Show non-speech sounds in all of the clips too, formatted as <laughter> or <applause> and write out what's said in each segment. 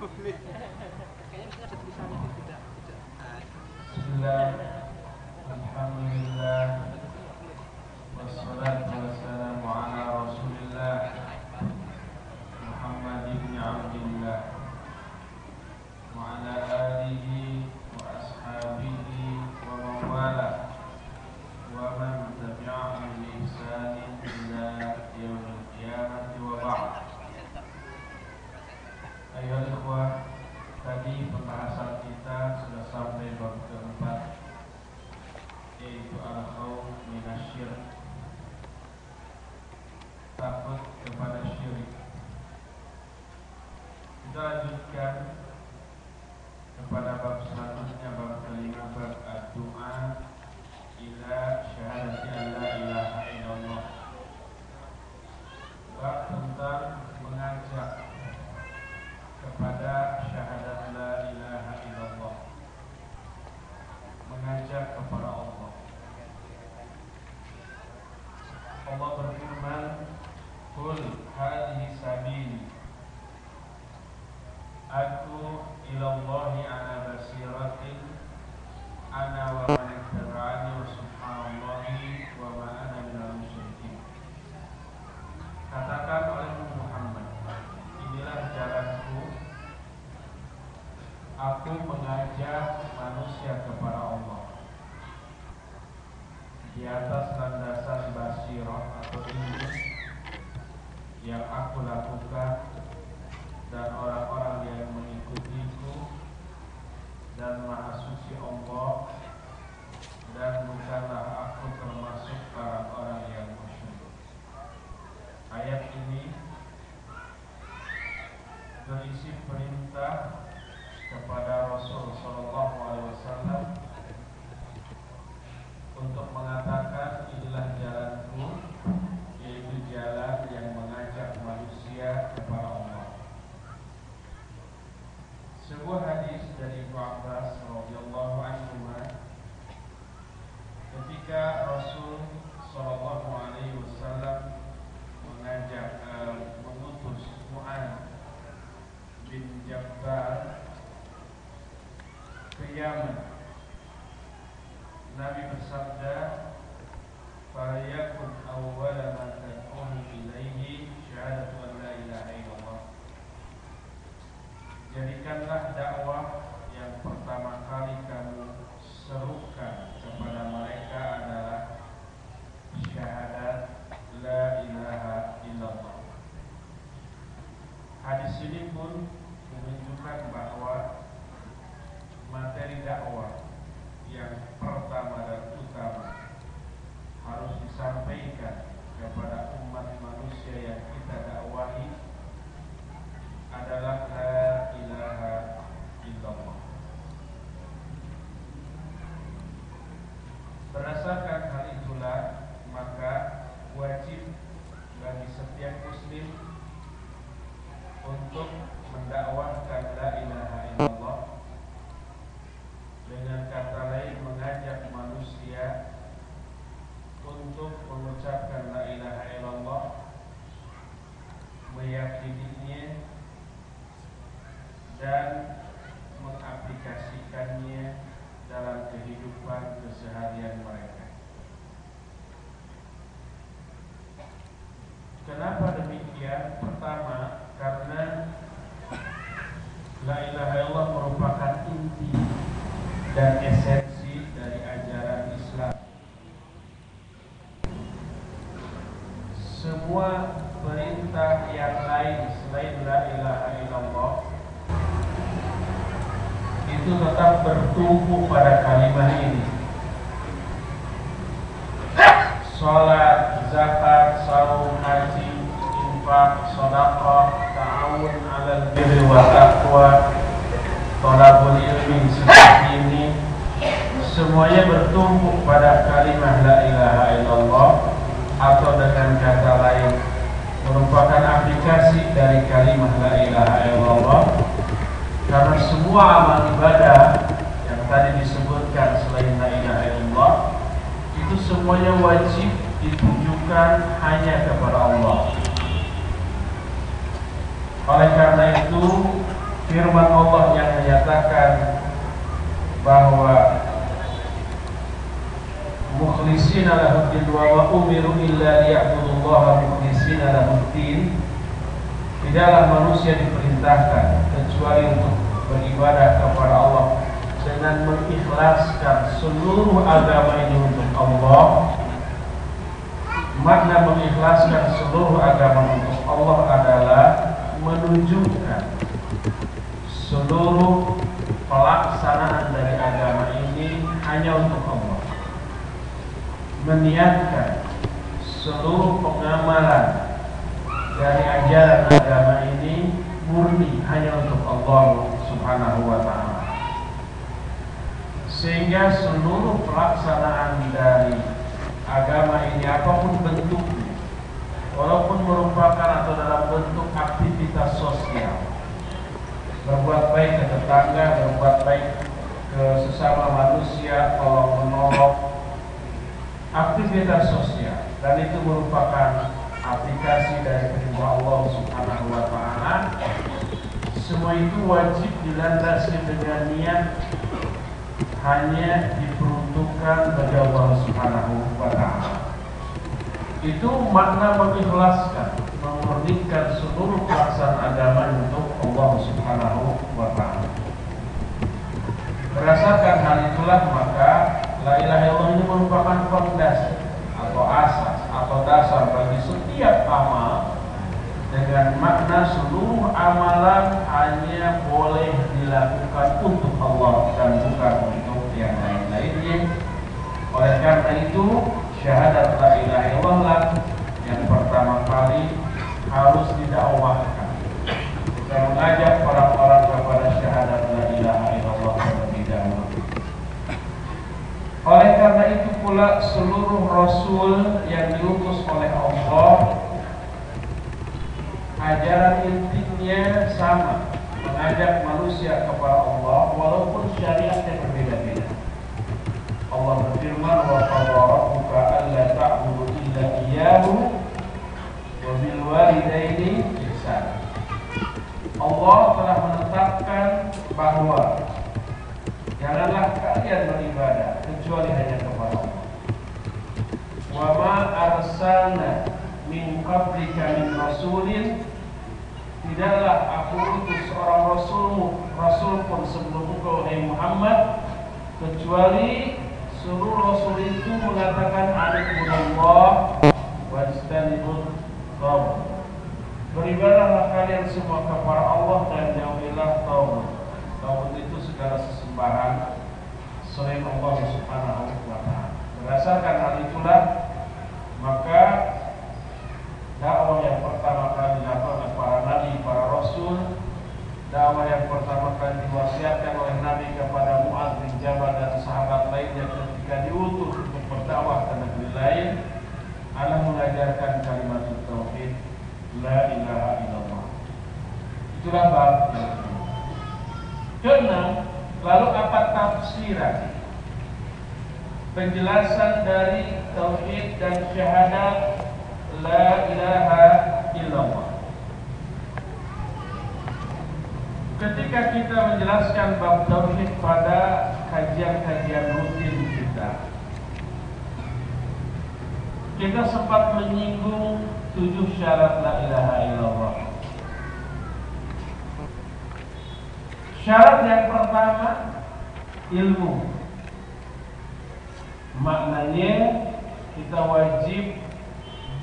<laughs> me. dan maha suci Allah dan bukanlah aku termasuk para orang yang musyrik. Ayat ini berisi perintah kepada Rasul Shallallahu Alaihi Wasallam makna mengikhlaskan seluruh agama untuk Allah adalah menunjukkan seluruh pelaksanaan dari agama ini hanya untuk Allah meniatkan seluruh pengamalan dari ajaran agama ini murni hanya untuk Allah Subhanahu wa taala. Sehingga seluruh pelaksanaan dari agama ini apa pun bentuknya walaupun merupakan atau dalam bentuk aktivitas sosial berbuat baik ke tetangga, berbuat baik ke sesama manusia, tolong menolong aktivitas sosial dan itu merupakan aplikasi dari perintah Allah Subhanahu wa taala. Semua itu wajib dilandasi dengan niat hanya diperuntukkan bagi Allah Subhanahu wa taala. Itu makna mengikhlaskan, memurnikan seluruh pelaksanaan agama untuk Allah Subhanahu wa taala. Berdasarkan hal itulah maka La ilaha illallah ini merupakan fondasi atau asas atau dasar bagi setiap amal dengan makna seluruh amalan hanya boleh dilakukan untuk Allah dan bukan untuk yang lain-lainnya. Oleh karena itu, syahadat la ilaha illallah yang pertama kali harus didakwahkan. Kita mengajak orang-orang kepada syahadat la ilaha illallah terlebih dahulu. Oleh karena itu pula seluruh rasul yang diutus oleh Allah ajaran intinya sama mengajak manusia kepada Allah walaupun syariatnya berbeda-beda. Allah berfirman wa qadara rabbuka alla ta'budu illa iyyahu wa bil walidaini ihsana. Allah telah menetapkan bahwa Janganlah kalian beribadah kecuali hanya kepada Allah. Wa ma arsalna min qablika min rasulin tidaklah aku utus seorang rasulmu rasul pun sebelum engkau Muhammad kecuali seluruh rasul itu mengatakan Allah wajtanibut tawud beribadahlah kalian semua kepada Allah dan jauhilah tawud tawud itu segala sesembahan selain Allah Subhanahu wa taala. Berdasarkan hal itulah maka dakwah yang pertama kali dilakukan oleh para nabi, para rasul, dakwah yang pertama kali diwasiatkan oleh Nabi kepada Muaz bin Jabal dan sahabat lainnya ketika diutus untuk berdakwah ke negeri lain adalah mengajarkan kalimat tauhid la ilaha illallah. Itulah bab yang Keenam, lalu apa tafsiran? Penjelasan dari tauhid dan syahadat la ilaha illallah. Ketika kita menjelaskan bab tauhid pada kajian-kajian rutin kita, sempat menyinggung tujuh syarat la ilaha illallah. Syarat yang pertama ilmu. Maknanya kita wajib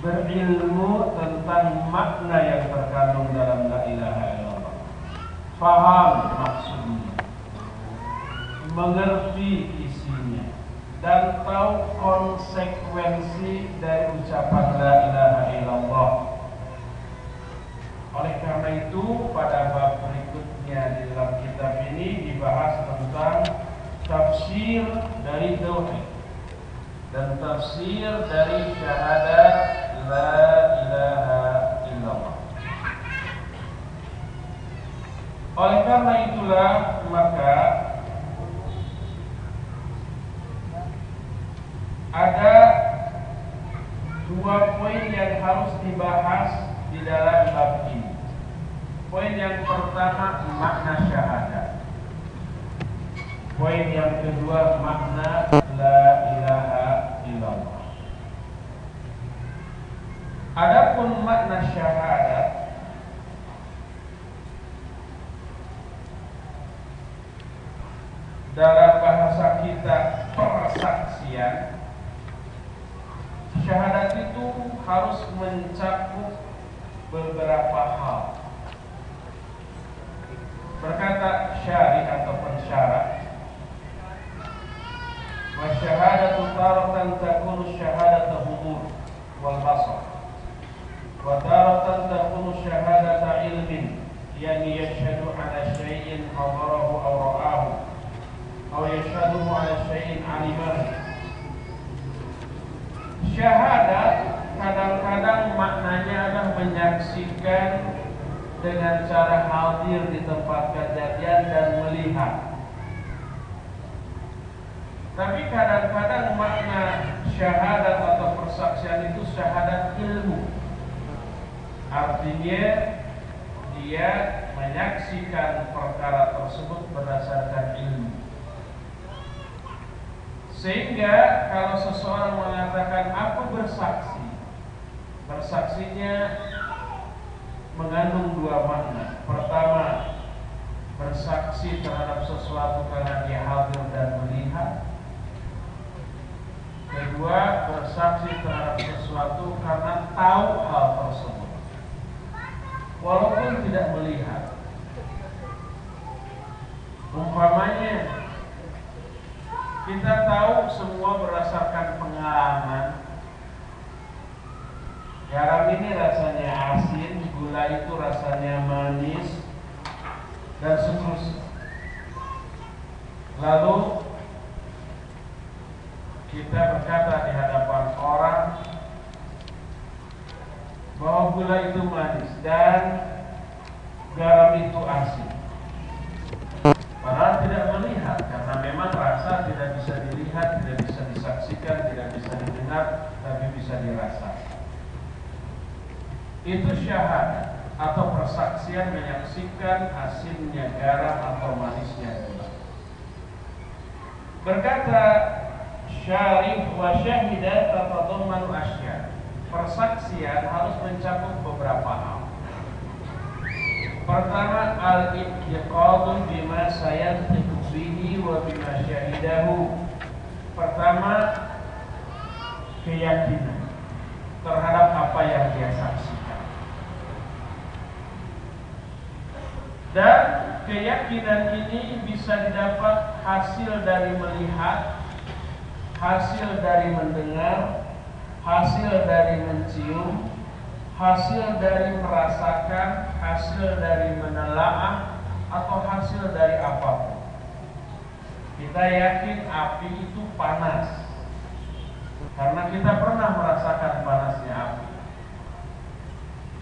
berilmu tentang makna yang terkandung dalam la ilaha illallah. Faham maksudnya. Mengerti isinya dan tahu konsekuensi dari ucapan la ilaha illallah. Oleh karena itu pada bab berikutnya di dalam kitab ini dibahas tentang tafsir dari tauhid dan tafsir dari syahadat la ilaha illallah. Oleh karena itulah maka ada dua poin yang harus dibahas di dalam bab ini. Poin yang pertama makna syahadat. Poin yang kedua makna la ilaha illallah. Adapun makna syahadat dalam bahasa kita persaksian syahadat itu harus mencakup beberapa hal berkata syari atau pensyarat والشهادة تارة تكون الشهادة حضور والبصر وتارة تكون شهادة علم يعني يشهد على شيء حضره أو رآه أو يشهده على شيء علمه syahadat kadang-kadang maknanya adalah menyaksikan dengan cara hadir di tempat kejadian dan melihat tapi kadang-kadang makna syahadat atau persaksian itu syahadat ilmu. Artinya dia menyaksikan perkara tersebut berdasarkan ilmu. Sehingga kalau seseorang mengatakan aku bersaksi, bersaksinya mengandung dua makna. Pertama, bersaksi terhadap sesuatu karena dia hadir dan melihat Kedua, bersaksi terhadap sesuatu karena tahu hal tersebut. Walaupun tidak melihat. Umpamanya, kita tahu semua berdasarkan pengalaman. Garam ini rasanya asin, gula itu rasanya manis, dan seterusnya. Lalu kita berkata di hadapan orang bahwa gula itu manis dan garam itu asin. Padahal tidak melihat karena memang rasa tidak bisa dilihat, tidak bisa disaksikan, tidak bisa didengar, tapi bisa dirasa. Itu syahadat atau persaksian menyaksikan asinnya garam atau manisnya gula. Berkata syarif wa syahida tatadammanu asya. Persaksian harus mencakup beberapa hal. Pertama al-i'tiqadu bima sayantiqu bihi wa bima syahidahu. Pertama keyakinan terhadap apa yang dia saksikan. Dan keyakinan ini bisa didapat hasil dari melihat hasil dari mendengar, hasil dari mencium, hasil dari merasakan, hasil dari menelaah, atau hasil dari apa pun. Kita yakin api itu panas karena kita pernah merasakan panasnya api.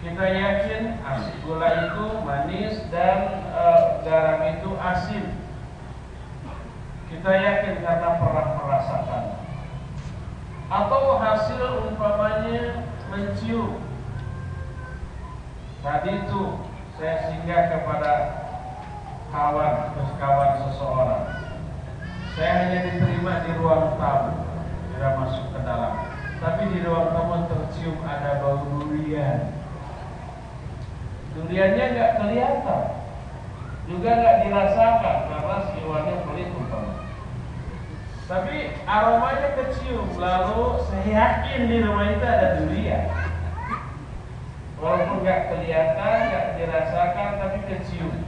Kita yakin asin gula itu manis dan e, garam itu asin kita yakin karena pernah merasakan. Atau hasil umpamanya mencium. Tadi itu saya singgah kepada kawan, kawan seseorang. Saya hanya diterima di ruang tamu, tidak masuk ke dalam. Tapi di ruang tamu tercium ada bau durian. Duriannya nggak kelihatan, juga nggak dirasakan karena siwannya pelit umpamanya. Tapi aromanya kecium, lalu saya yakin di rumah itu ada durian. Walaupun nggak kelihatan, nggak dirasakan, tapi kecium.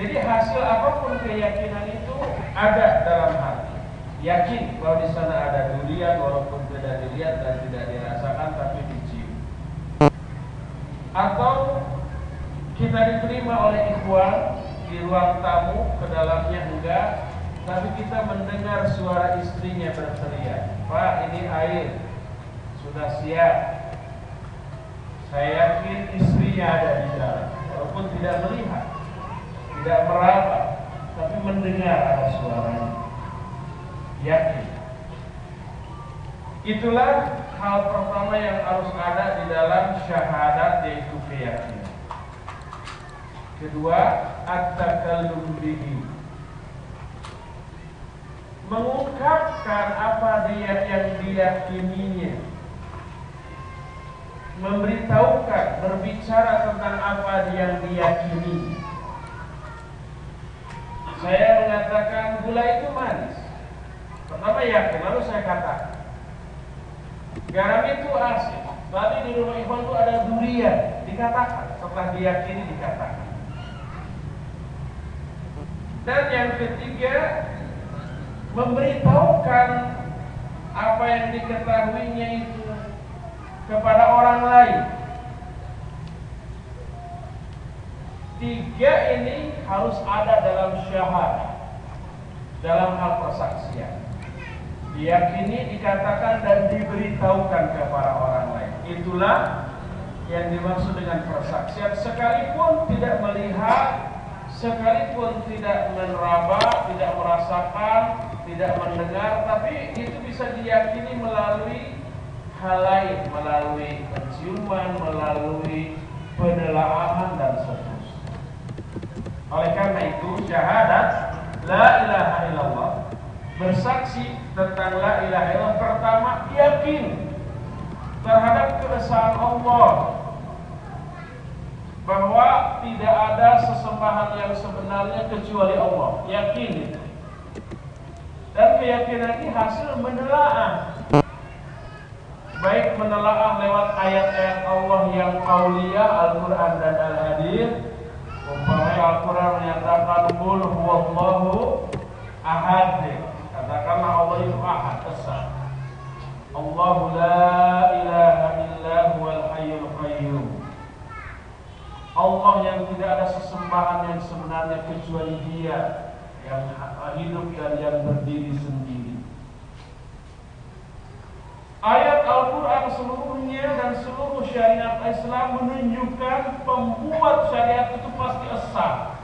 Jadi hasil apa pun keyakinan itu ada dalam hati. Yakin bahwa di sana ada durian, walaupun tidak dilihat dan tidak dirasakan, tapi dicium. Atau kita diterima oleh ikhwan di ruang tamu ke dalamnya enggak tapi kita mendengar suara istrinya berteriak Pak ini air sudah siap saya yakin istrinya ada di dalam walaupun tidak melihat tidak meraba tapi mendengar ada suaranya yakin itulah hal pertama yang harus ada di dalam syahadat yaitu keyakinan. Kedua, at-takallum bihi. Mengungkapkan apa dia yang diyakininya. Memberitahukan, berbicara tentang apa yang diyakini. Saya mengatakan gula itu manis. Pertama yakin, lalu saya katakan garam itu asin. Tadi di rumah Ikhwan itu ada durian, dikatakan. Setelah diyakini dikatakan. Dan yang ketiga, memberitahukan apa yang diketahuinya itu kepada orang lain. Tiga ini harus ada dalam syahadat, dalam hal persaksian. Diyakini, dikatakan dan diberitahukan kepada orang lain. Itulah yang dimaksud dengan persaksian. Sekalipun tidak melihat, sekalipun tidak meneraba, tidak merasakan, tidak mendengar, tapi itu bisa diyakini melalui hal lain, melalui penciuman, melalui penelaahan dan seterusnya. Oleh karena itu syahadat la ilaha illallah bersaksi tentang la ilaha illallah pertama yakin terhadap keesaan Allah bahwa tidak ada sesembahan yang sebenarnya kecuali Allah. Yakin dan keyakinan ini hasil menelaah. Baik menelaah lewat ayat-ayat Allah yang qauliyah Al-Quran dan Umpamanya Al-Quran menyatakan Qul huwallahu ahad. Katakanlah Allah itu ahad Esa Allahu la ilaha illa huwal hayyul qayyum. Allah yang tidak ada sesembahan yang sebenarnya kecuali dia Yang hidup dan yang berdiri sendiri Ayat Al-Quran seluruhnya dan seluruh syariat Islam menunjukkan pembuat syariat itu pasti esa.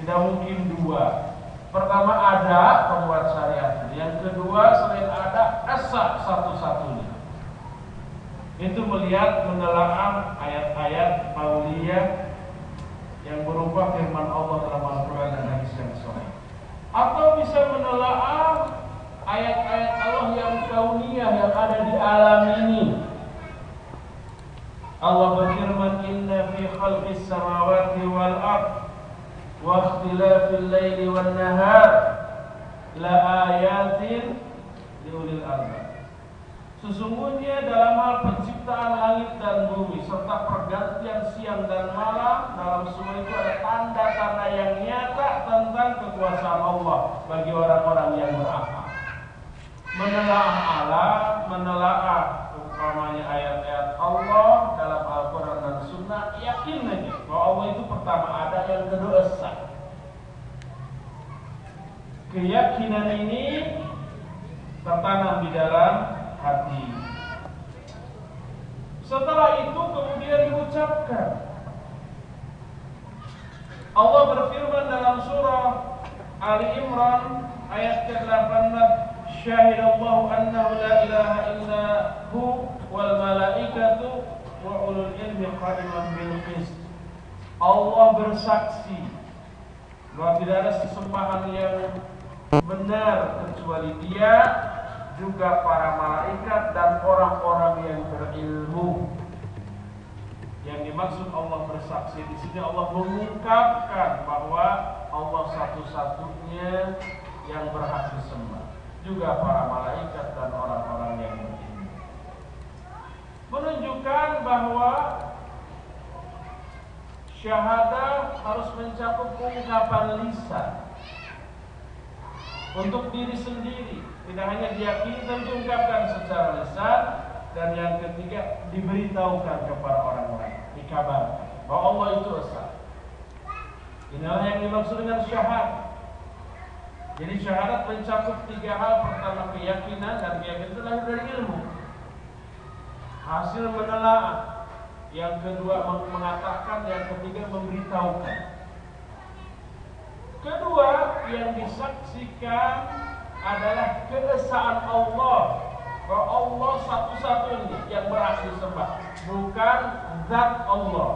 Tidak mungkin dua. Pertama ada pembuat syariat. Yang kedua selain ada esa satu-satunya. Itu melihat menelaah ayat-ayat Pauliyah yang berupa firman Allah dalam Al-Quran dan hadis yang sahih. Atau bisa menelaah ayat-ayat Allah yang kauniyah yang ada di alam ini. Allah berfirman inna fi khalqis samawati wal ard wa ikhtilafil laili wan nahar la ayatin liulil albab. Sesungguhnya dalam hal penciptaan langit dan bumi serta pergantian siang dan malam dalam semua itu ada tanda-tanda yang nyata tentang kekuasaan Allah bagi orang-orang yang berakal menelaah alam, menelaah umpamanya ayat-ayat Allah dalam Al-Quran dan Sunnah, yakin aja bahwa Allah itu pertama ada, yang kedua esa. Keyakinan ini tertanam di dalam hati. Setelah itu kemudian diucapkan. Allah berfirman dalam surah Ali Imran ayat ke-18 la ilaha illa hu wal malaikatu wa ulul ilmi qa'iman bil qist. Allah bersaksi bahwa tidak ada sesembahan yang benar kecuali Dia juga para malaikat dan orang-orang yang berilmu. Yang dimaksud Allah bersaksi di sini Allah mengungkapkan bahwa Allah satu-satunya yang berhak disembah juga para malaikat dan orang-orang yang beriman. Menunjukkan bahwa syahadah harus mencakup ungkapan lisan untuk diri sendiri, tidak hanya diyakini dan diungkapkan secara lisan dan yang ketiga diberitahukan kepada orang lain, dikabarkan bahwa Allah itu esa. Inilah yang dimaksud dengan syahadah. Jadi syahadat mencakup tiga hal. Pertama keyakinan dan keyakinan itu lahir dari ilmu. Hasil menelaah. Yang kedua mengatakan, yang ketiga memberitahukan. Kedua yang disaksikan adalah keesaan Allah bahwa Allah satu-satunya yang berhak disembah, bukan zat Allah.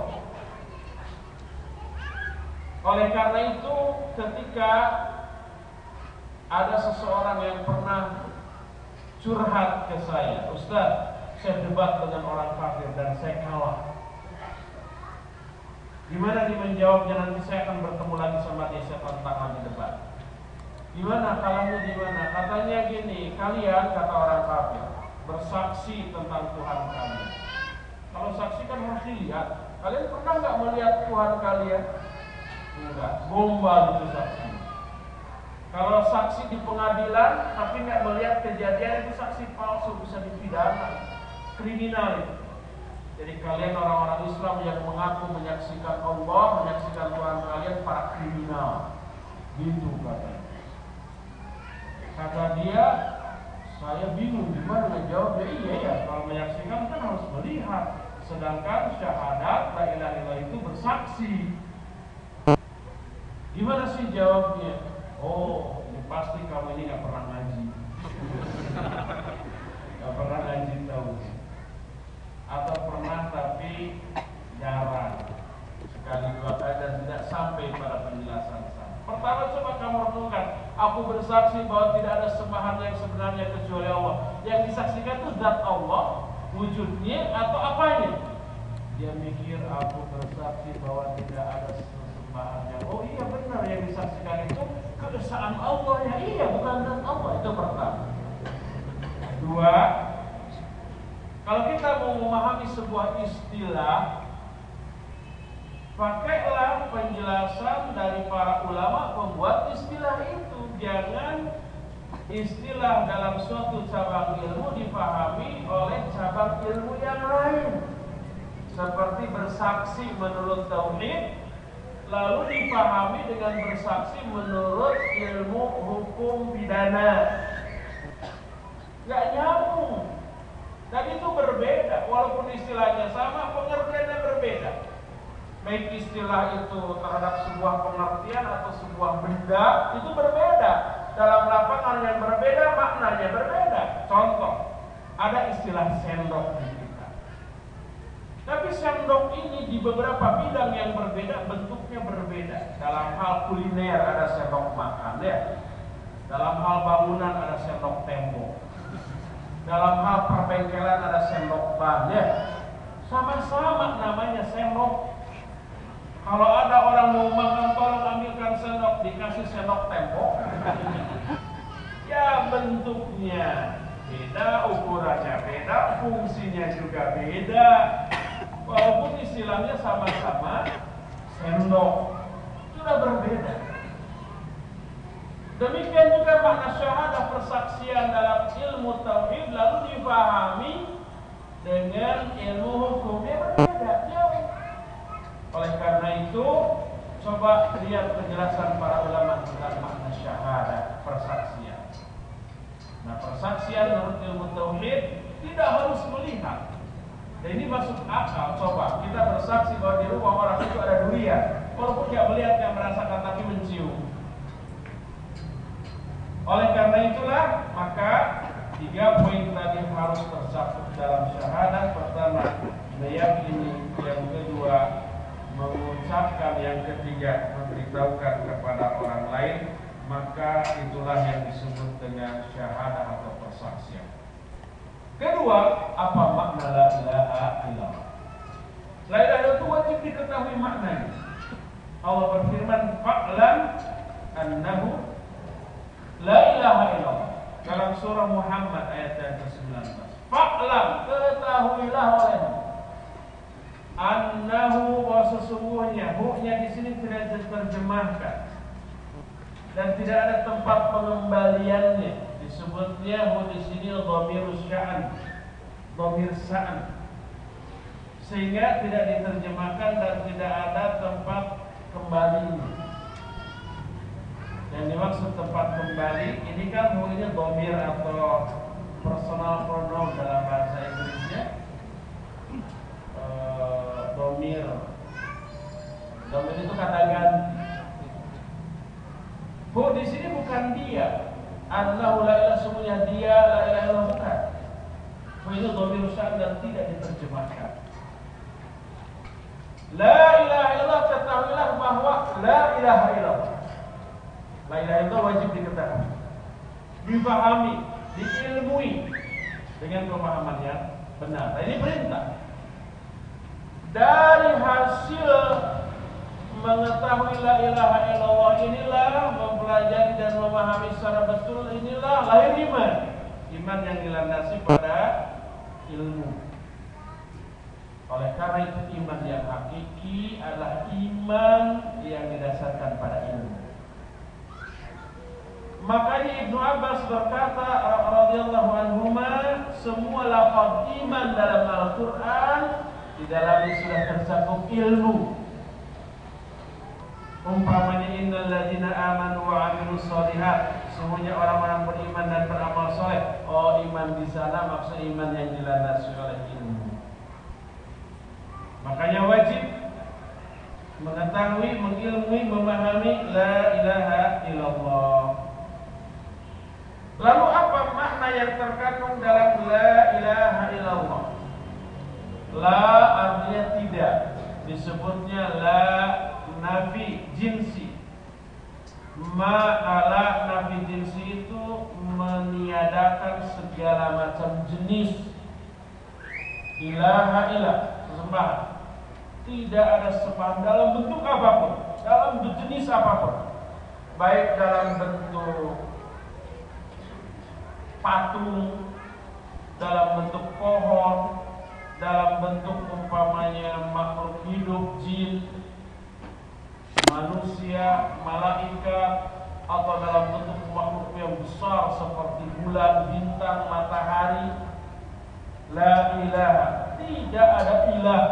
Oleh karena itu, ketika ada seseorang yang pernah curhat ke saya, Ustaz, saya debat dengan orang kafir dan saya kalah. Gimana dia menjawabnya nanti saya akan bertemu lagi sama dia saya tantang lagi debat. Gimana kalahnya gimana? Katanya gini, kalian kata orang kafir bersaksi tentang Tuhan kalian. Kalau saksi kan harus dilihat. Kalian pernah nggak melihat Tuhan kalian? Enggak, gombal itu saksi. Kalau saksi di pengadilan tapi nggak melihat kejadian itu saksi palsu bisa dipidana, kriminal itu. Jadi kalian orang-orang Islam yang mengaku menyaksikan Allah, menyaksikan Tuhan kalian para kriminal. Gitu katanya. Kata dia, saya bingung gimana menjawab ya iya ya kalau menyaksikan kan harus melihat. Sedangkan syahadat la ilaha itu bersaksi. Gimana sih jawabnya? Oh, pasti kamu ini nggak pernah ngaji. Gak pernah ngaji tahu. Atau pernah tapi jarang. Sekali dua kali dan tidak sampai pada penjelasan sana. Pertama coba kamu renungkan. Aku bersaksi bahwa tidak ada sembahan yang sebenarnya kecuali Allah. Yang disaksikan itu zat Allah, wujudnya atau apanya? Dia mikir aku bersaksi bahwa tidak ada sembahan yang oh iya benar yang disaksikan itu keesaan Allah ya iya bukan zat Allah itu pertama. Dua, kalau kita mau memahami sebuah istilah, pakailah penjelasan dari para ulama pembuat istilah itu. Jangan istilah dalam suatu cabang ilmu dipahami oleh cabang ilmu yang lain. Seperti bersaksi menurut tauhid, lalu dipahami dengan bersaksi menurut ilmu hukum pidana. Gak nyambung. Dan itu berbeda, walaupun istilahnya sama, pengertiannya berbeda. Baik istilah itu terhadap sebuah pengertian atau sebuah benda itu berbeda. Dalam lapangan yang berbeda, maknanya berbeda. Contoh, ada istilah sendok. Tapi sendok ini di beberapa bidang yang berbeda, bentuknya berbeda. Dalam hal kuliner ada sendok makan ya. Dalam hal bangunan ada sendok tembok. Dalam hal perbengkelan ada sendok ban ya. Sama-sama namanya sendok. Kalau ada orang mau makan tolong ambilkan sendok dikasih sendok tembok. Ya bentuknya beda ukurannya beda fungsinya juga beda walaupun istilahnya sama-sama sendok sudah berbeda Demikian juga makna syahadah persaksian dalam ilmu tauhid lalu dipahami dengan ilmu hukumnya berbeda jauh. Oleh karena itu, coba lihat penjelasan para ulama tentang makna syahadah persaksian. Nah, persaksian menurut ilmu tauhid tidak harus melihat. Dan ini masuk akal. Coba kita bersaksi bahwa di rumah orang itu ada durian, walaupun tidak melihat yang merasakan tapi mencium. Oleh karena itulah maka tiga poin tadi harus tercakup dalam syahadat. Pertama, meyakini. Yang kedua, mengucapkan. Yang ketiga, memberitahukan kepada orang lain. Maka itulah yang disebut dengan syahadat atau persaksian. Kedua, apa makna la ilaha illallah? La ilaha itu wajib diketahui maknanya. Allah berfirman, "Fa'lam annahu La ilaha illallah dalam surah Muhammad ayat yang ke-19. Fa'lam ketahuilah olehmu annahu wa sesungguhnya hu-nya di sini tidak diterjemahkan dan tidak ada tempat pengembaliannya disebutnya hu di sini dhamir sya'an. Dhamir sa'an. Sehingga tidak diterjemahkan dan tidak ada tempat kembalinya yang dimaksud tempat kembali ini kan ini domir atau personal pronoun dalam bahasa Inggrisnya. E, domir domir itu kata ganti. Bu di sini bukan dia Allahu la ilaha semuanya dia la ilaha illallah bukan Itu dhamir dan tidak diterjemahkan. La ilaha illallah ketahuilah bahwa la ilaha illallah. La ilaha illallah wajib diketahui. Difahami, diilmui dengan pemahaman yang benar. Nah, ini perintah. Dari hasil mengetahui la ilaha illallah inilah mempelajari dan memahami secara betul inilah lahir iman. Iman yang dilandasi pada ilmu. Oleh karena itu iman yang hakiki adalah iman yang didasarkan pada ilmu. Makanya Ibnu Abbas berkata radhiyallahu anhu semua lafaz iman dalam Al-Qur'an di dalamnya sudah tercakup ilmu Umpamanya innal ladzina amanu wa amilus solihat Semuanya orang-orang beriman dan beramal soleh. Oh iman di sana maksud iman yang dilandasi oleh ilmu. Makanya wajib Mengetahui, mengilmui, memahami La ilaha illallah. Lalu apa makna yang terkandung dalam La ilaha illallah? La artinya tidak Disebutnya la nafi jinsi. Ma'ala nafi jinsi itu meniadakan segala macam jenis. Ilaha ilah sembah tidak ada sembah dalam bentuk apa pun dalam jenis apa pun. Baik dalam bentuk patung dalam bentuk pohon dalam bentuk umpamanya makhluk hidup jin manusia, malaikat atau dalam bentuk makhluk yang besar seperti bulan, bintang, matahari. La ilaha, tidak ada ilah.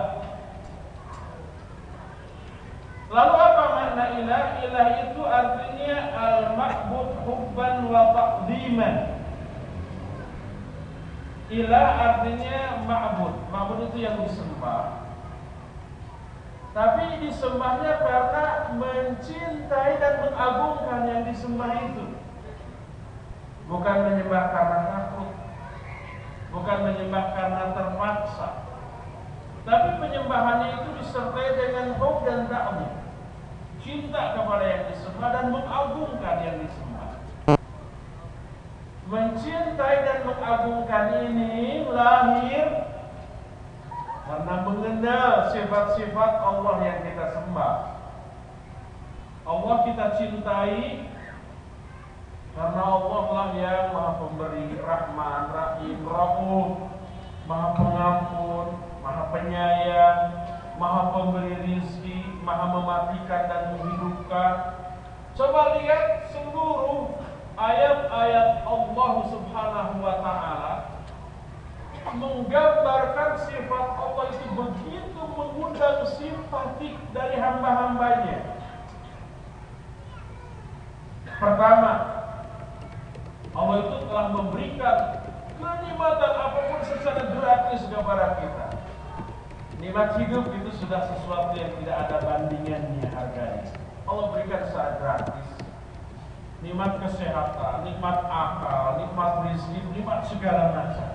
Lalu apa makna ilah? Ilah itu artinya al-ma'bud hubban wa taqdiman. Ilah artinya ma'bud. Ma'bud itu yang disembah tapi disembahnya karena mencintai dan mengagungkan yang disembah itu. Bukan menyembah karena takut. Bukan menyembah karena terpaksa. Tapi penyembahannya itu disertai dengan hub dan ta'zim. Cinta kepada yang disembah dan mengagungkan yang disembah. Mencintai dan mengagungkan ini lahir karena mengenal sifat-sifat Allah yang kita sembah. Allah kita cintai karena Allah lah yang maha pemberi rahman, rahim, rauf, maha pengampun, maha penyayang, maha pemberi rizki, maha mematikan dan menghidupkan. Coba lihat seluruh ayat-ayat Allah subhanahu wa ta'ala menggambarkan sifat Allah itu begitu mengundang simpatik dari hamba-hambanya. Pertama, Allah itu telah memberikan kenikmatan apa pun secara gratis kepada kita. Nikmat hidup itu sudah sesuatu yang tidak ada bandingannya harganya. Allah berikan secara gratis. Nikmat kesehatan, nikmat akal, nikmat rezeki, nikmat segala macam.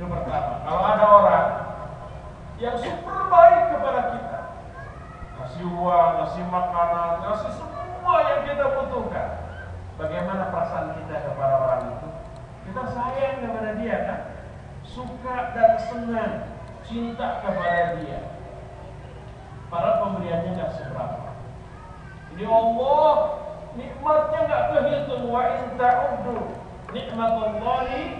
Itu pertama. Kalau ada orang yang super baik kepada kita, kasih uang, kasih makanan, kasih semua yang kita butuhkan. Bagaimana perasaan kita kepada orang itu? Kita sayang kepada dia kan? Suka dan senang, cinta kepada dia. Para pemberiannya nggak seberapa. Jadi Allah nikmatnya nggak kehitung wa in ta'uddu nikmatullahi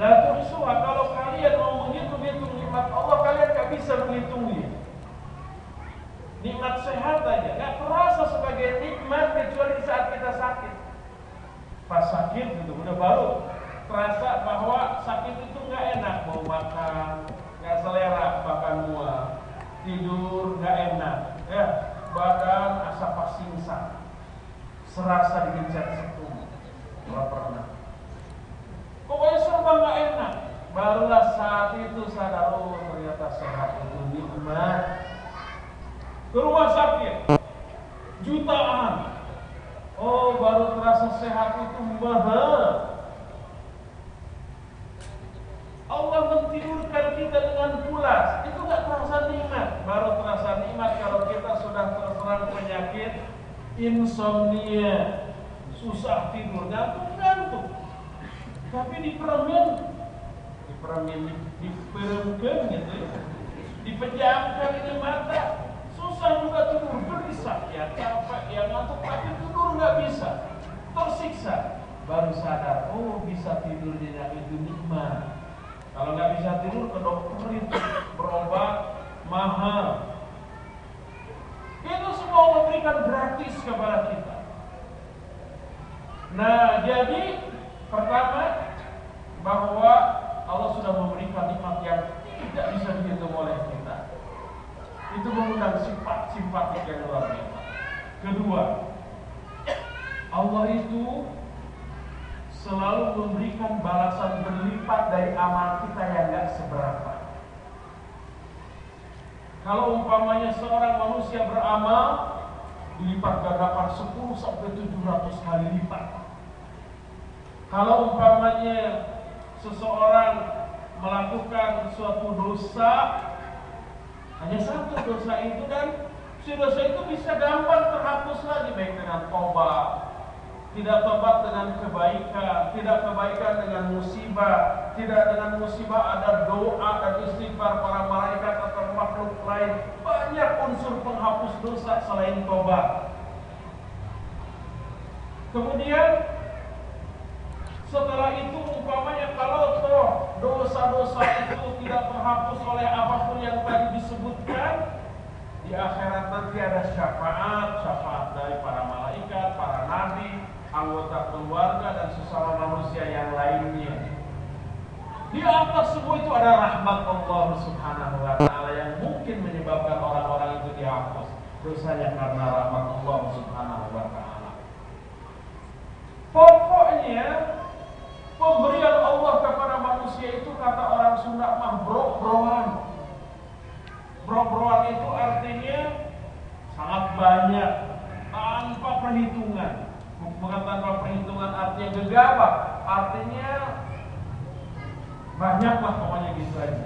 La tuhsuha kalau kalian mau menghitung-hitung nikmat Allah kalian gak bisa menghitungnya. Nikmat sehat aja gak terasa sebagai nikmat kecuali saat kita sakit. Pas sakit gitu udah baru terasa bahwa sakit itu nggak enak mau makan, nggak selera makan mual, tidur nggak enak, ya badan asa pasingsan, serasa digencet setum, nggak pernah. Serba nggak enak. Barulah saat itu sadar, oh ternyata sehat itu nikmat. Ke rumah sakit, jutaan. Oh baru terasa sehat itu mahal. Allah mentidurkan kita dengan pulas. Itu nggak terasa nikmat. Baru terasa nikmat kalau kita sudah terserang penyakit insomnia, susah tidur, ngantuk-ngantuk. Tapi di permen, di permen, di permen gitu ya, dipejamkan ini mata, susah juga tidur, gelisah, ya capek, ya ngantuk, tapi tidur nggak bisa, tersiksa. Baru sadar, oh bisa tidur nyenyak itu nikmat. Kalau nggak bisa tidur ke dokter itu. Berobat mahal. Itu semua Allah berikan gratis kepada kita. Nah, jadi pertama bahwa Allah sudah memberikan nikmat yang tidak bisa dihitung oleh kita. Itu mengundang sifat sifat yang luar biasa. Kedua, Allah itu selalu memberikan balasan berlipat dari amal kita yang gak seberapa. Kalau umpamanya seorang manusia beramal dilipat gagapan 10 sampai 700 kali lipat. Kalau umpamanya seseorang melakukan suatu dosa hanya satu dosa itu dan si dosa itu bisa gampang terhapus lagi baik dengan tobat tidak tobat dengan kebaikan, tidak kebaikan dengan musibah, tidak dengan musibah ada doa dan istighfar para malaikat atau makhluk lain. Banyak unsur penghapus dosa selain tobat. Kemudian setelah itu umpamanya kalau toh dosa-dosa itu tidak terhapus oleh apa pun yang tadi disebutkan, di akhirat nanti ada syafaat, syafaat dari para malaikat, para nabi, anggota keluarga dan sesama manusia yang lainnya. Di atas semua itu ada rahmat Allah Subhanahu wa taala yang mungkin menyebabkan orang-orang itu dihapus dosanya karena rahmat Allah Subhanahu wa taala. Pokoknya pemberian Allah kepada manusia itu kata orang Sunda mah bro-broan. Bro-broan itu artinya sangat banyak tanpa perhitungan. Bukan tanpa perhitungan artinya gegabah. Artinya banyaklah pokoknya gitu aja.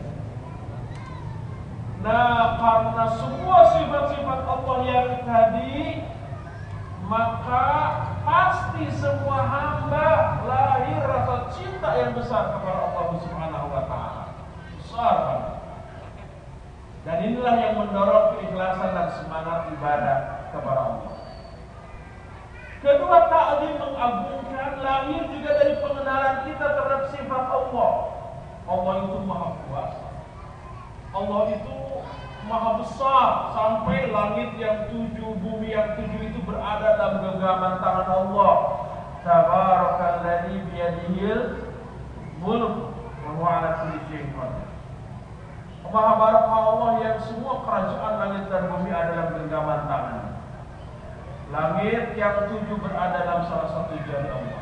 Nah karena semua sifat-sifat Allah yang tadi maka pasti semua hamba lahir rasa cinta yang besar kepada Allah Subhanahu wa taala. Besar. Dan inilah yang mendorong keikhlasan dan semangat ibadah kepada Allah. Kedua ta'zim mengagungkan lahir juga dari pengenalan kita terhadap sifat Allah. Allah itu maha kuasa. Allah itu maha besar sampai langit yang tujuh, bumi yang tujuh itu berada dalam genggaman tangan Allah. Tabarakalladzi biyadihil mulk wa huwa ala kulli syai'in qadir. Maha barakah Allah yang semua kerajaan langit dan bumi ada dalam genggaman tangan. Langit yang tujuh berada dalam salah satu jari Allah.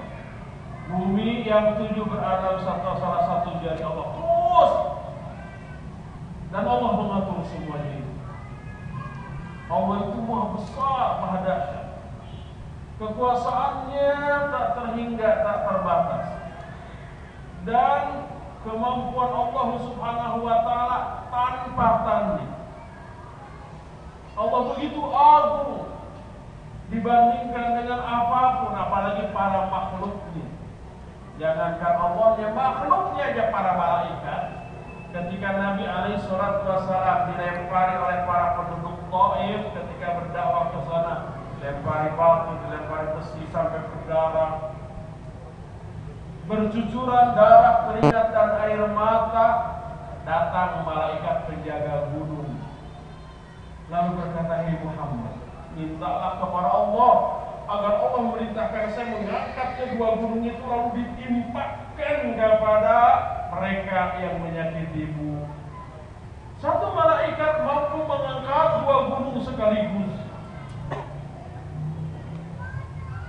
Bumi yang tujuh berada dalam salah satu jari Allah. Terus. Dan Allah mengatur semuanya itu. Allah itu maha besar, maha dahsyat. Kekuasaannya tak terhingga, tak terbatas. Dan kemampuan Allah Subhanahu wa taala tanpa tanding. Allah begitu agung, dibandingkan dengan apa pun apalagi para makhluknya jangankan Allahnya makhluknya aja para malaikat ketika Nabi Ali surat wassalam dilempari oleh para penduduk Taif ketika berdakwah ke sana. Lempari batu, dilempari besi sampai berdarah. Bercucuran darah keringat dan air mata datang malaikat penjaga gunung. Lalu berkata Hei Muhammad mintalah kepada Allah agar Allah memerintahkan saya mengangkat kedua gunung itu lalu ditimpakan kepada mereka yang menyakitimu. Satu malaikat mampu mengangkat dua gunung sekaligus.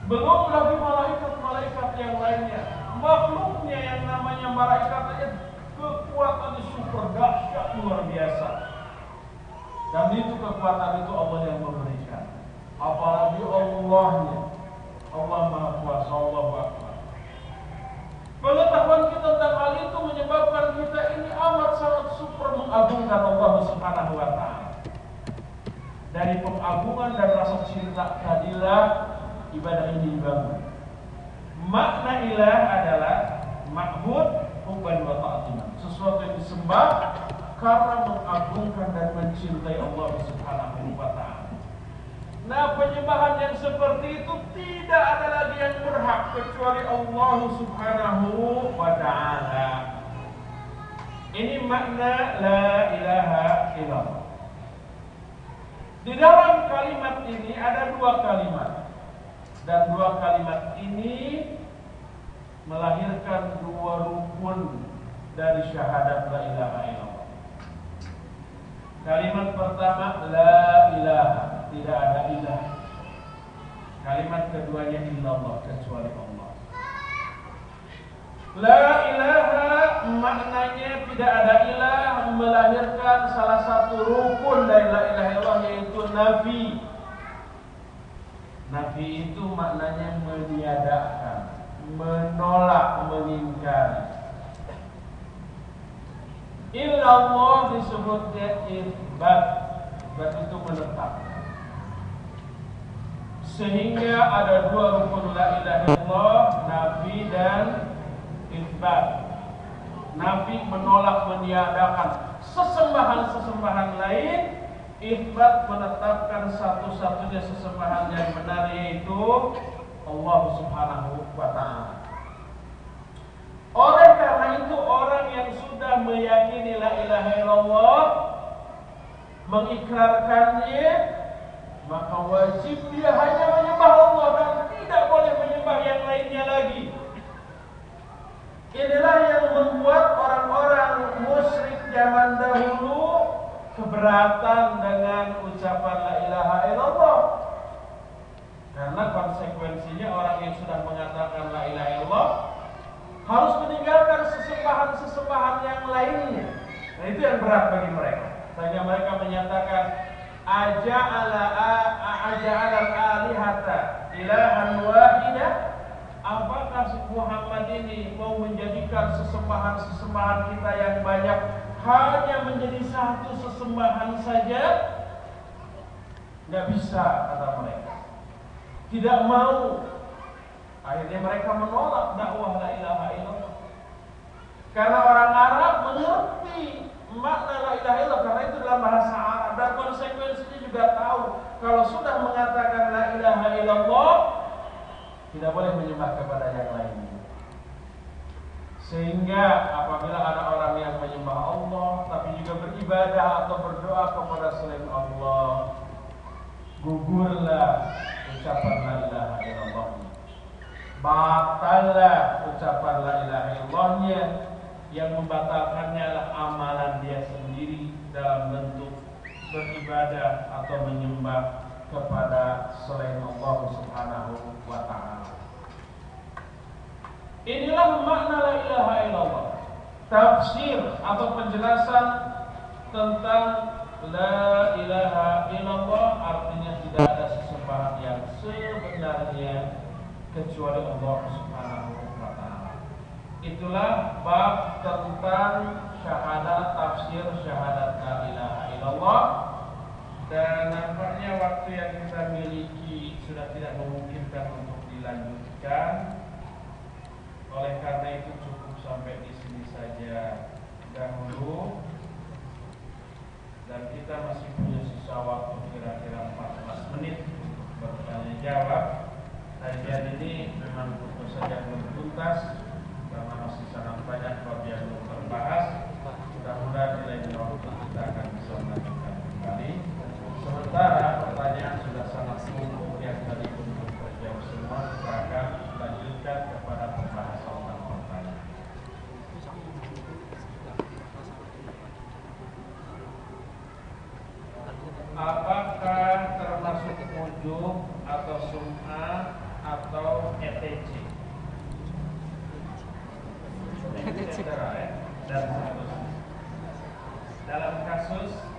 Belum lagi malaikat-malaikat yang lainnya. Makhluknya yang namanya malaikat aja kekuatannya super dahsyat luar biasa. Dan itu kekuatan itu Allah yang memberikan apalagi Allahnya Allah Maha Kuasa Allah Akbar Pengetahuan kita tentang hal itu menyebabkan kita ini amat sangat super mengagungkan Allah Subhanahu wa taala. Dari pengagungan dan rasa cinta tadilah ibadah ini dibangun. Makna ilah adalah ma'bud hubban wa ta'ziman. Sesuatu yang disembah karena mengagungkan dan mencintai Allah Subhanahu wa taala. Nah, penyembahan yang seperti itu tidak ada lagi yang berhak kecuali Allah Subhanahu wa taala. Ini makna la ilaha illallah. Di dalam kalimat ini ada dua kalimat. Dan dua kalimat ini melahirkan dua rukun dari syahadat la ilaha illallah. Kalimat pertama la ilaha, tidak ada ilah. Kalimat keduanya illallah kecuali Allah. La ilaha maknanya tidak ada ilah melahirkan salah satu rukun dari la ilaha illallah yaitu nafi. Nafi itu maknanya meniadakan, menolak, mengingkari. Illallah disebutnya isbat. Isbat itu menetapkan. Sehingga ada dua rukun la ilaha illallah, nafi dan isbat. Nafi menolak meniadakan sesembahan-sesembahan lain, isbat menetapkan satu-satunya sesembahan yang benar yaitu Allah Subhanahu wa taala. Oleh karena itu orang yang sudah meyakini la ilaha illallah mengikrarkannya maka wajib dia hanya menyembah Allah dan tidak boleh menyembah yang lainnya lagi. Inilah yang membuat orang-orang musyrik zaman dahulu keberatan dengan ucapan la ilaha illallah. Karena konsekuensinya orang yang sudah mengatakan la ilaha illallah harus meninggalkan sesembahan-sesembahan yang lainnya. Nah itu yang berat bagi mereka. Sehingga mereka menyatakan aja'ala aja'ala alihata ilahan wahidah Apakah Muhammad ini mau menjadikan sesembahan-sesembahan kita yang banyak hanya menjadi satu sesembahan saja? Nggak bisa kata mereka. Tidak mau Akhirnya mereka menolak dakwah la ilaha illallah. Karena orang Arab mengerti makna la ilaha illallah karena itu dalam bahasa Arab dan konsekuensinya juga tahu. Kalau sudah mengatakan la ilaha illallah tidak boleh menyembah kepada yang lainnya. Sehingga apabila ada orang yang menyembah Allah tapi juga beribadah atau berdoa kepada selain Allah, gugurlah ucapan la ilaha illallah. Batallah ucapan la ilaha illallahnya. Yang membatalkannya adalah amalan dia sendiri dalam bentuk beribadah atau menyembah kepada selain Allah Subhanahu wa taala. Inilah makna la ilaha illallah. Tafsir atau penjelasan tentang la ilaha illallah artinya tidak ada sesembahan yang sebenarnya kecuali Allah Subhanahu wa taala. Itulah bab tentang syahadat tafsir syahadat la ilaha illallah dan nampaknya waktu yang kita miliki sudah tidak memungkinkan untuk dilanjutkan. Oleh karena itu cukup sampai di sini saja dahulu dan kita masih punya sisa waktu kira-kira 14 menit bertanya jawab kajian ini memang tentu saja belum tuntas karena masih sangat banyak bab yang belum terbahas. Mudah-mudahan di lain waktu kita akan. Sementara pertanyaan sudah sangat numpuk yang tadi belum terjawab semua, kita akan lanjutkan kepada pembahasan tentang pertanyaan. Apakah termasuk ujung atau sum'ah atau ETC dan dalam kasus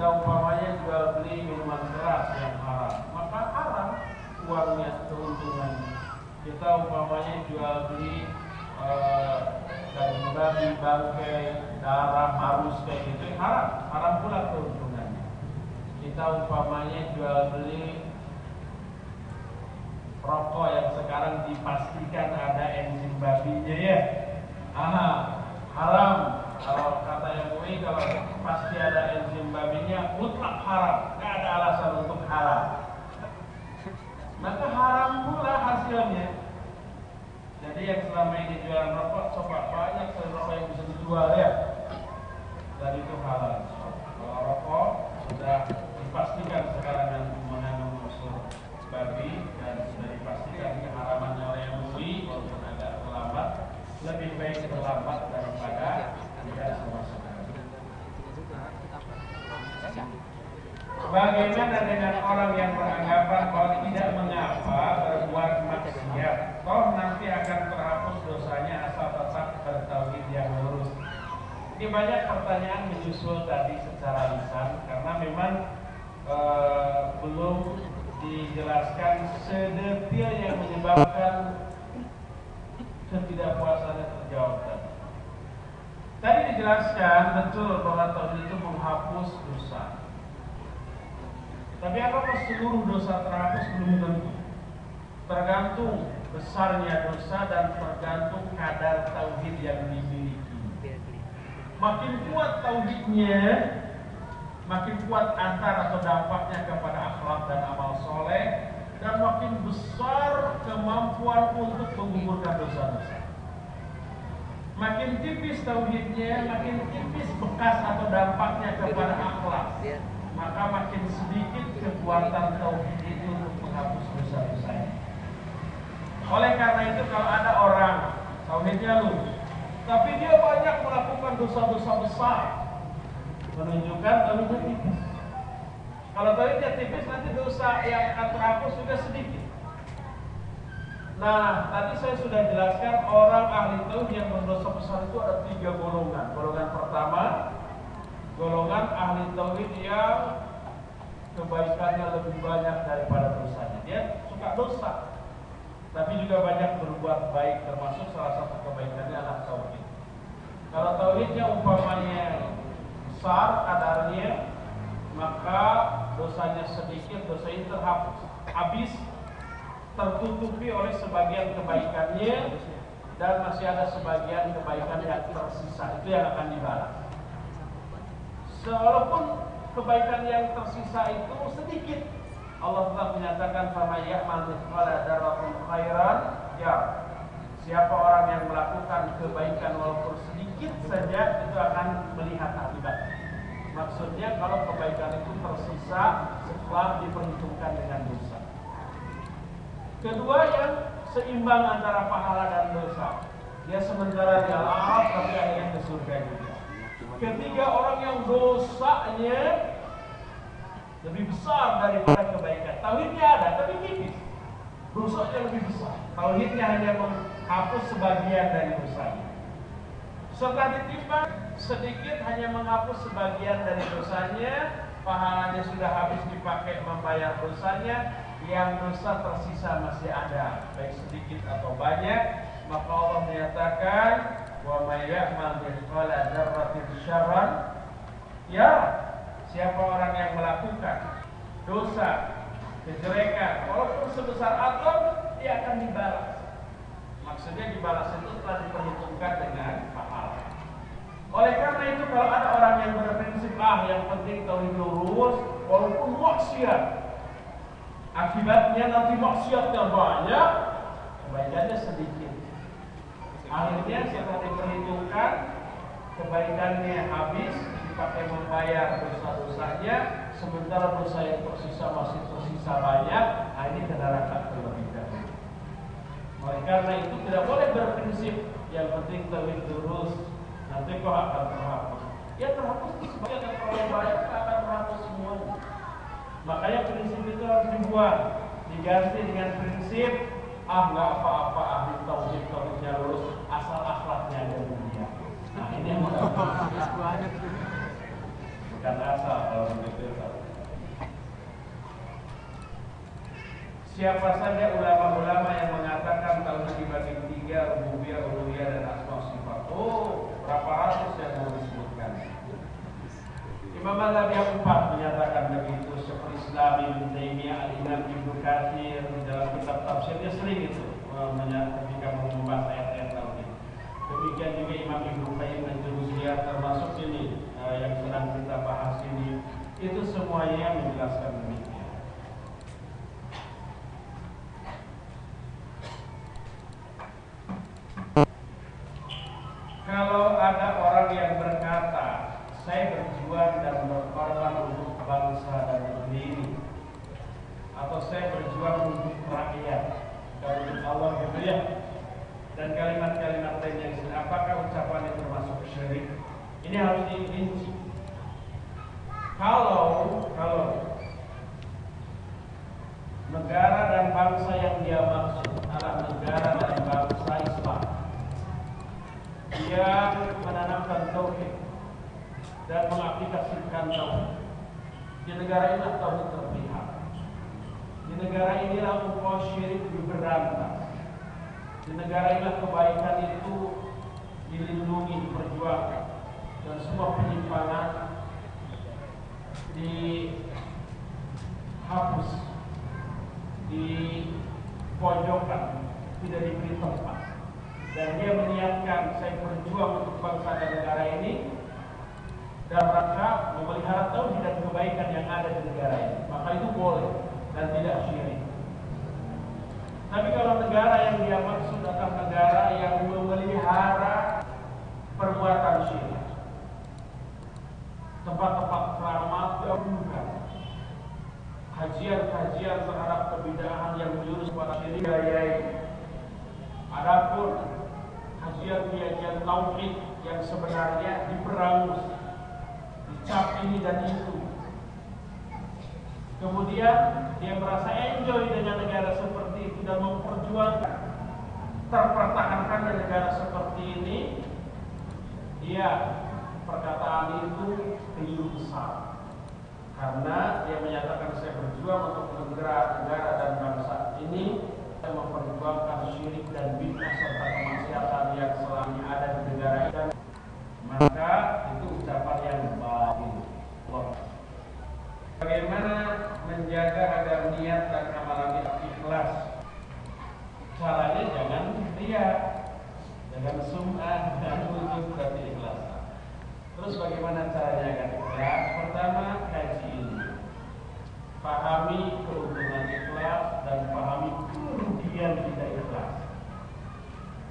Kita umpamanya jual beli minuman keras yang haram, maka haram uangnya keuntungan. Kita umpamanya jual beli uh, daging babi, bangkai, darah, marus kayak gitu haram, haram pula keuntungannya. Kita umpamanya jual beli rokok yang sekarang dipastikan ada enzim babinya ya, aha, haram. Kalau kata MUI kalau pasti ada enzim babinya mutlak haram, nggak ada alasan untuk haram. Maka haram pula hasilnya. Jadi yang selama ini jualan rokok coba banyak sekali rokok yang bisa dijual ya. Dan itu halal. Kalau rokok sudah dipastikan sekarang yang mengandung unsur babi dan sudah dipastikan keharamannya oleh MUI walaupun agak terlambat lebih baik terlambat daripada tidak sama sekali. Bagaimana dengan orang yang beranggapan bahwa tidak mengapa berbuat maksiat, toh nanti akan terhapus dosanya asal tetap bertauhid yang lurus. Ini banyak pertanyaan menyusul tadi secara lisan karena memang e, belum dijelaskan sedetail yang menyebabkan ketidakpuasannya terjawab tadi. Tadi dijelaskan betul bahwa tauhid itu menghapus dosa. Tapi apakah seluruh dosa terhapus belum tentu. Tergantung besarnya dosa dan tergantung kadar tauhid yang dimiliki. Makin kuat tauhidnya, makin kuat antar atau dampaknya kepada akhlak dan amal soleh, dan makin besar kemampuan untuk menggugurkan dosa-dosa. Makin tipis tauhidnya, makin tipis bekas atau dampaknya kepada akhlak maka makin sedikit kekuatan tauhid itu untuk menghapus dosa-dosanya. Oleh karena itu kalau ada orang tauhidnya lurus, tapi dia banyak melakukan dosa-dosa besar, menunjukkan tauhidnya tipis. Kalau tauhidnya tipis nanti dosa yang akan terhapus juga sedikit. Nah, tadi saya sudah jelaskan orang ahli tauhid yang berdosa besar itu ada tiga golongan. Golongan pertama golongan ahli tauhid yang kebaikannya lebih banyak daripada dosanya. Dia suka dosa, tapi juga banyak berbuat baik termasuk salah satu kebaikannya adalah tauhid. Kalau tauhidnya umpamanya besar kadarnya, maka dosanya sedikit, dosa itu terhapus, habis tertutupi oleh sebagian kebaikannya dan masih ada sebagian kebaikan yang tersisa itu yang akan dibalas. Walaupun kebaikan yang tersisa itu sedikit, Allah tetap menyatakan sama ya'mal mithqala dzarratin khairan ya. Siapa orang yang melakukan kebaikan walaupun sedikit saja itu akan melihat akibat. Maksudnya kalau kebaikan itu tersisa setelah diperhitungkan dengan dosa. Kedua yang seimbang antara pahala dan dosa. Dia sementara di alam tapi akhirnya ke surga juga. Ketiga orang yang dosanya lebih besar daripada kebaikan. Tauhidnya ada, tapi tipis. Dosanya lebih besar. Tauhidnya hanya menghapus sebagian dari dosanya. Setelah ditimbang, sedikit hanya menghapus sebagian dari dosanya, pahalanya sudah habis dipakai membayar dosanya, yang dosa tersisa masih ada, baik sedikit atau banyak, maka Allah menyatakan wa may ya'mal mithqala dzarratin ya siapa orang yang melakukan dosa kejelekan walaupun sebesar atom dia akan dibalas. Maksudnya dibalas itu telah diperhitungkan dengan pahala oleh karena itu kalau ada orang yang berprinsip ah yang penting tauhid lurus walaupun maksiat akibatnya nanti maksiatnya banyak kebaikannya sedikit Akhirnya setelah diperhitungkan kebaikannya habis dipakai membayar dosa-dosanya, sementara dosa yang tersisa masih tersisa banyak, nah ini ke neraka terlebih dahulu. Oleh karena itu tidak boleh berprinsip yang penting tauhid lurus, nanti kau akan terhapus. Ya terhapus itu sebagian terlalu banyak akan terhapus semuanya. Makanya prinsip itu harus dibuat, diganti dengan prinsip ah nggak apa-apa ahli tauhid tauhidnya lurus asal akhlaknya ada mulia nah ini yang bukan <laughs> asal kalau begitu Siapa saja ulama-ulama yang mengatakan kalau dibagi tiga rububiyah, uluhiyah dan asma sifat. Oh, berapa ratus yang mau disebutkan? Imam Al yang empat menyatakan begitu Islam Ibn Taimiyah, Al Imam Katsir dalam kitab tafsirnya sering itu ketika membahas ayat-ayat tauhid. Demikian juga Imam Ibnu Qayyim dan Jauziyah termasuk ini uh, yang sedang kita bahas ini itu semuanya menjelaskan demikian. Kalau ada orang yang berkata, saya berjuang dan berkorban untuk bangsa dan negeri ini, atau saya berjuang untuk rakyat, dari Allah gitu ya dan kalimat-kalimat lainnya di sini apakah ucapan itu termasuk syirik ini harus dirinci kalau kalau negara dan bangsa yang dia maksud adalah negara dan bangsa Islam dia menanamkan tauhid dan mengaplikasikan tauhid di negara ini tauhid terlihat di negara inilah engkau syirik diberantas. Di negara inilah kebaikan itu dilindungi, diperjuangkan. Dan semua penyimpangan dihapus, dipojokkan, tidak diberi tempat. Dan dia meniatkan saya berjuang untuk bangsa dan negara ini dan rangka memelihara tauhid dan kebaikan yang ada di negara ini. Maka itu boleh dan tidak syirik. Tapi kalau negara yang dia maksud adalah negara yang memelihara perbuatan syirik, tempat-tempat keramat bukan kajian-kajian terhadap kebidahan yang menjurus pada syirik gayai. Adapun kajian-kajian tauhid yang sebenarnya diperangus, dicap ini dan itu, Kemudian dia merasa enjoy dengan negara seperti itu dan memperjuangkan terpertahankan negara seperti ini. Dia perkataan itu keliru besar karena dia menyatakan saya berjuang untuk negara negara dan bangsa ini saya memperjuangkan syirik dan bid'ah serta kemaksiatan yang selama ada di negara ini maka itu ucapan yang baik. Bagaimana menjaga agar niat dan amalan ikhlas? Caranya jangan lihat, jangan sum'ah dan wujud tapi ikhlas. Terus bagaimana caranya agar ikhlas? Pertama kaji ini, pahami keuntungan ikhlas dan pahami kerugian kita ikhlas.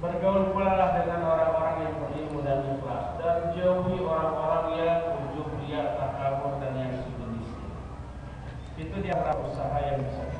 Bergaul pula dengan orang-orang yang berilmu dan ikhlas dan jauhi orang-orang yang ujub riak, takabur dan yang itu dia usaha yang bisa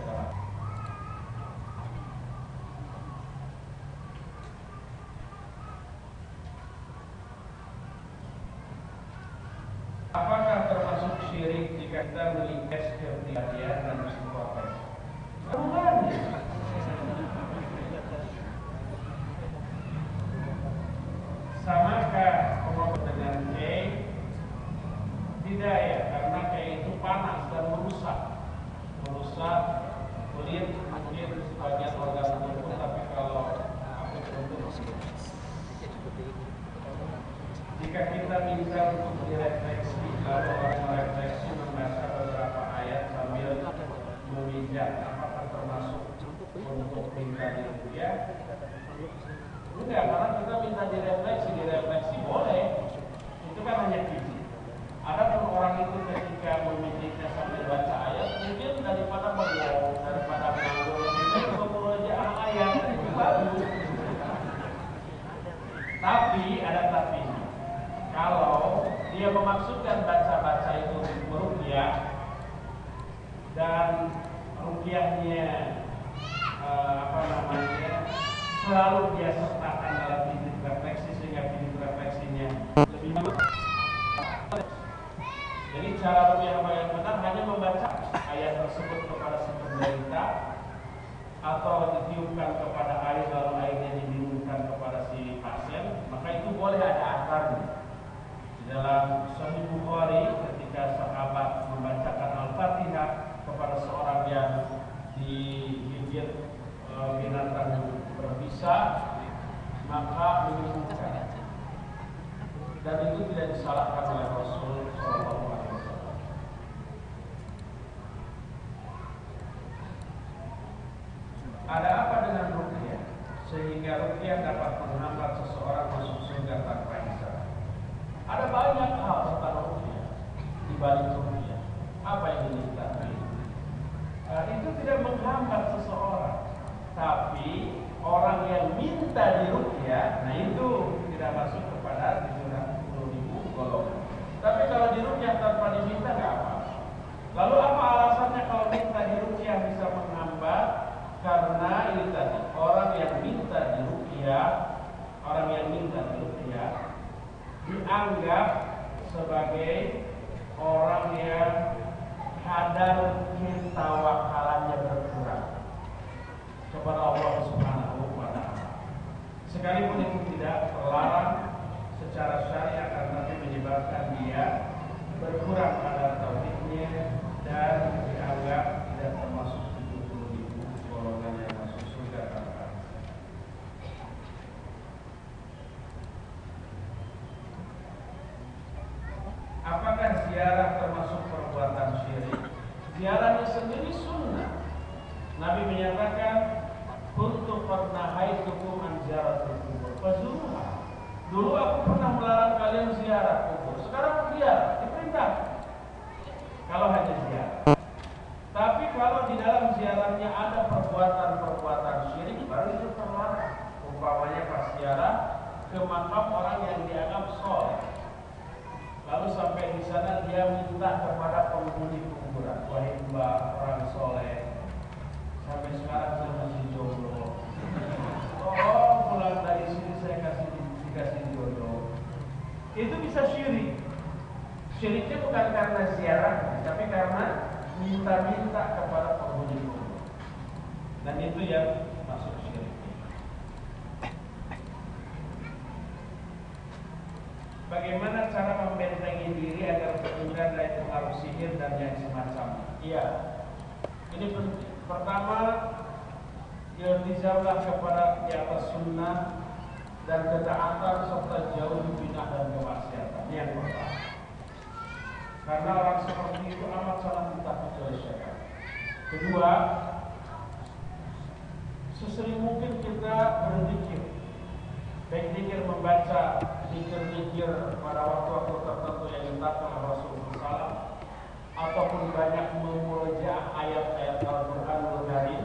berperinglah kepada di atas sunnah dan ketaatan serta jauh bid'ah dan kemaksiatan. Ini yang pertama. Karena orang seperti itu amat sangat ditakut oleh syaitan. Kedua, sesering mungkin kita berzikir. Baik zikir membaca, zikir-zikir pada waktu-waktu tertentu yang ditetapkan oleh Rasulullah SAW, ataupun banyak mempelajari ayat-ayat Al-Quran dari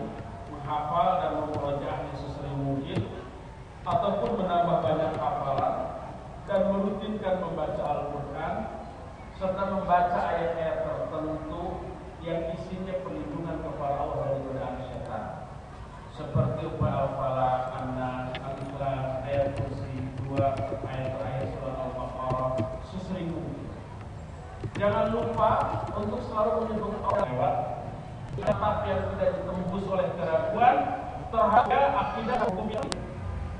menghafal dan memperolehnya sesering mungkin ataupun menambah banyak hafalan dan merutinkan membaca Al-Quran serta membaca ayat-ayat tertentu yang isinya perlindungan kepada Allah dari godaan setan seperti upaya Al-Falah, an-nas, al-ikhlas, ayat kursi, dua ayat terakhir surat al-baqarah sesering mungkin. Jangan lupa untuk selalu menyebut Allah lewat Kitab yang tidak ditembus oleh keraguan terhadap akidah hukum yang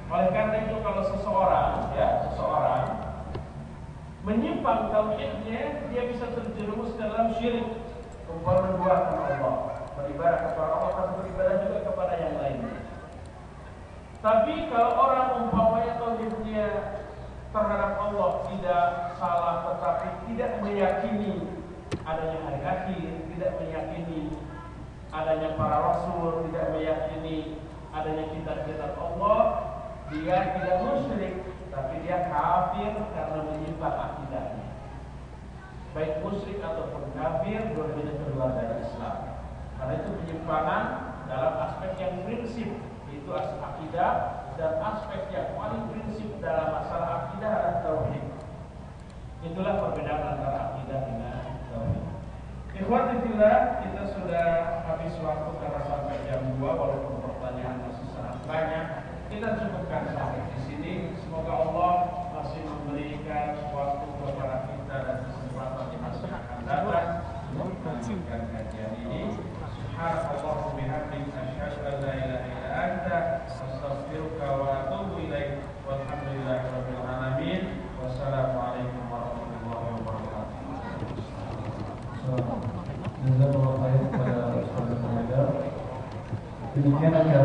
oleh karena itu kalau seseorang ya seseorang menyimpang tauhidnya dia bisa terjerumus dalam syirik. Memperbuatan Allah. Beribadah kepada Allah tapi beribadah juga kepada yang lain. Tapi kalau orang umpamanya tauhidnya terhadap Allah tidak salah tetapi tidak meyakini adanya hari akhir tidak meyakini adanya para rasul, tidak meyakini adanya kitab-kitab Allah, dia tidak musyrik, tapi dia kafir karena menyimpang akidahnya. Baik musyrik ataupun kafir, dua-duanya keluar dari Islam. Karena itu penyimpangan dalam aspek yang prinsip, itu aspek akidah dan aspek yang paling prinsip dalam masalah akidah adalah tauhid. Itulah perbedaan antara akidah dengan tauhid. Habis waktu karena sampai jam 2 walaupun pertanyaan masih sangat banyak. Kita cukupkan sampai di sini. Semoga Allah masih memberikan waktu kepada kita dan kesempatan di masa akan datang untuk melanjutkan kajian ini. Subhanallah bihamdik asyhadu an la ilaha illa anta astaghfiruka wa atubu ilaik. Walhamdulillahirabbil alamin. Wassalamualaikum warahmatullahi wabarakatuh. Jazakallah khair kepada Ustaz Muhammad. Demikian acara